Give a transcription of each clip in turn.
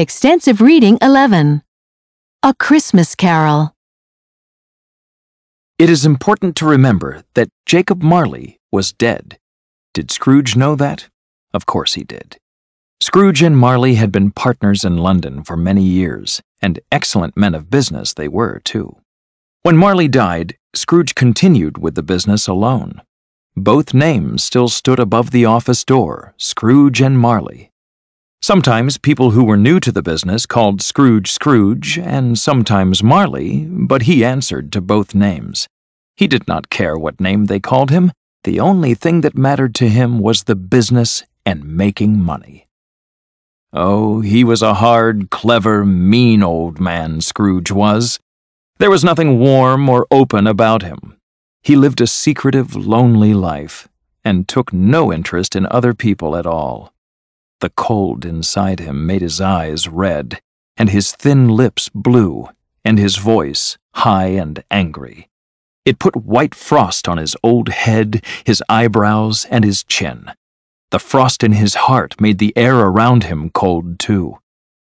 Extensive Reading 11. A Christmas Carol. It is important to remember that Jacob Marley was dead. Did Scrooge know that? Of course he did. Scrooge and Marley had been partners in London for many years, and excellent men of business they were, too. When Marley died, Scrooge continued with the business alone. Both names still stood above the office door Scrooge and Marley. Sometimes people who were new to the business called Scrooge Scrooge, and sometimes Marley, but he answered to both names. He did not care what name they called him. The only thing that mattered to him was the business and making money. Oh, he was a hard, clever, mean old man, Scrooge was. There was nothing warm or open about him. He lived a secretive, lonely life, and took no interest in other people at all. The cold inside him made his eyes red, and his thin lips blue, and his voice high and angry. It put white frost on his old head, his eyebrows, and his chin. The frost in his heart made the air around him cold, too.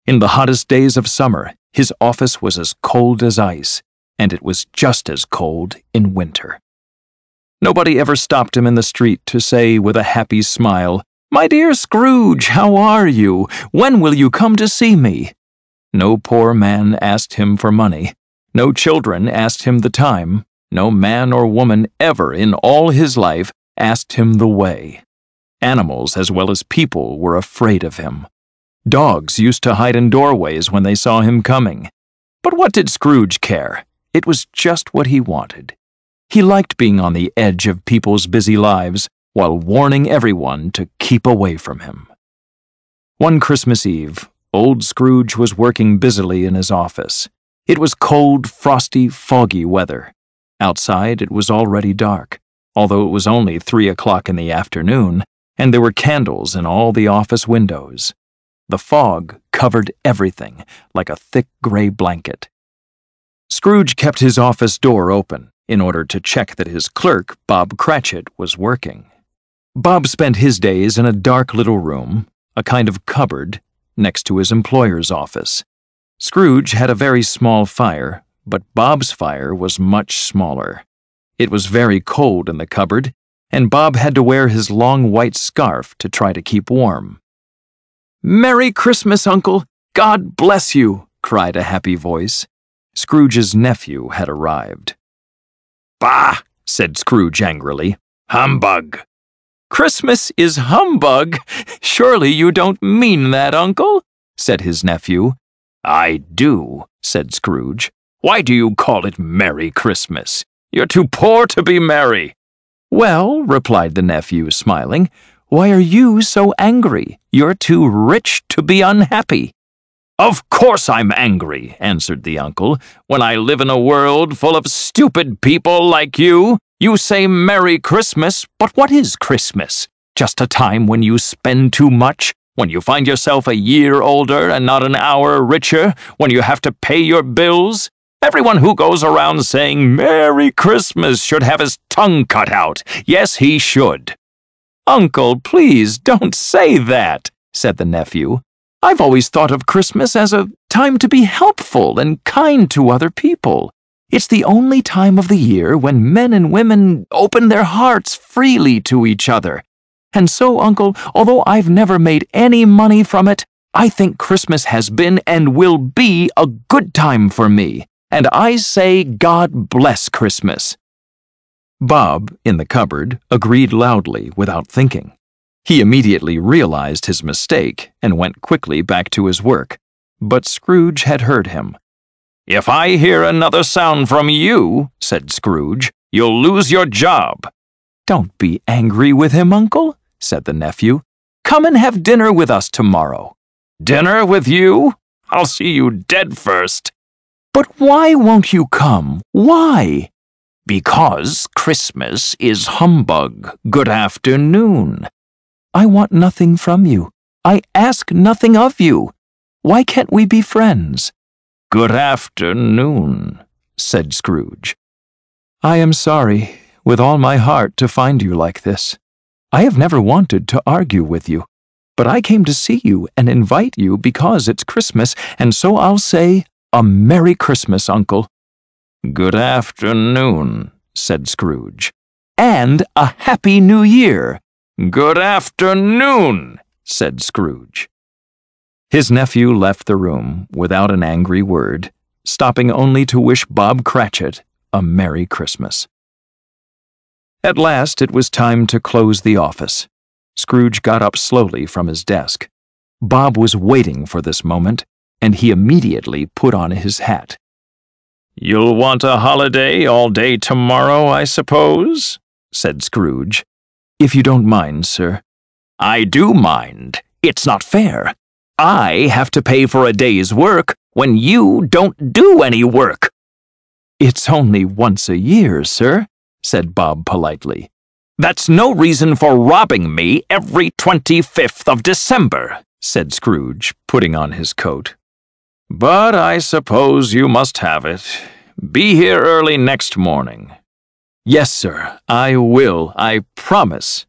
In the hottest days of summer, his office was as cold as ice, and it was just as cold in winter. Nobody ever stopped him in the street to say with a happy smile, my dear Scrooge, how are you? When will you come to see me? No poor man asked him for money. No children asked him the time. No man or woman ever in all his life asked him the way. Animals as well as people were afraid of him. Dogs used to hide in doorways when they saw him coming. But what did Scrooge care? It was just what he wanted. He liked being on the edge of people's busy lives, while warning everyone to keep away from him. One Christmas Eve, old Scrooge was working busily in his office. It was cold, frosty, foggy weather. Outside, it was already dark, although it was only three o'clock in the afternoon, and there were candles in all the office windows. The fog covered everything like a thick gray blanket. Scrooge kept his office door open in order to check that his clerk, Bob Cratchit, was working. Bob spent his days in a dark little room, a kind of cupboard, next to his employer's office. Scrooge had a very small fire, but Bob's fire was much smaller. It was very cold in the cupboard, and Bob had to wear his long white scarf to try to keep warm. Merry Christmas, Uncle! God bless you! cried a happy voice. Scrooge's nephew had arrived. Bah! said Scrooge angrily. Humbug! Christmas is humbug. Surely you don't mean that, Uncle, said his nephew. I do, said Scrooge. Why do you call it Merry Christmas? You're too poor to be merry. Well, replied the nephew, smiling, why are you so angry? You're too rich to be unhappy. Of course I'm angry, answered the uncle, when I live in a world full of stupid people like you. You say Merry Christmas, but what is Christmas? Just a time when you spend too much? When you find yourself a year older and not an hour richer? When you have to pay your bills? Everyone who goes around saying Merry Christmas should have his tongue cut out. Yes, he should. Uncle, please don't say that, said the nephew. I've always thought of Christmas as a time to be helpful and kind to other people. It's the only time of the year when men and women open their hearts freely to each other. And so, Uncle, although I've never made any money from it, I think Christmas has been and will be a good time for me. And I say God bless Christmas. Bob, in the cupboard, agreed loudly without thinking. He immediately realized his mistake and went quickly back to his work. But Scrooge had heard him. If I hear another sound from you, said Scrooge, you'll lose your job. Don't be angry with him, Uncle, said the nephew. Come and have dinner with us tomorrow. Dinner with you? I'll see you dead first. But why won't you come? Why? Because Christmas is humbug. Good afternoon. I want nothing from you. I ask nothing of you. Why can't we be friends? Good afternoon, said Scrooge. I am sorry, with all my heart, to find you like this. I have never wanted to argue with you. But I came to see you and invite you because it's Christmas, and so I'll say, A Merry Christmas, Uncle. Good afternoon, said Scrooge. And a Happy New Year. Good afternoon, said Scrooge. His nephew left the room without an angry word, stopping only to wish Bob Cratchit a Merry Christmas. At last it was time to close the office. Scrooge got up slowly from his desk. Bob was waiting for this moment, and he immediately put on his hat. You'll want a holiday all day tomorrow, I suppose? said Scrooge. If you don't mind, sir. I do mind. It's not fair. I have to pay for a day's work when you don't do any work. It's only once a year, sir, said Bob politely. That's no reason for robbing me every 25th of December, said Scrooge, putting on his coat. But I suppose you must have it. Be here early next morning. Yes, sir, I will, I promise,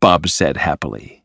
Bob said happily.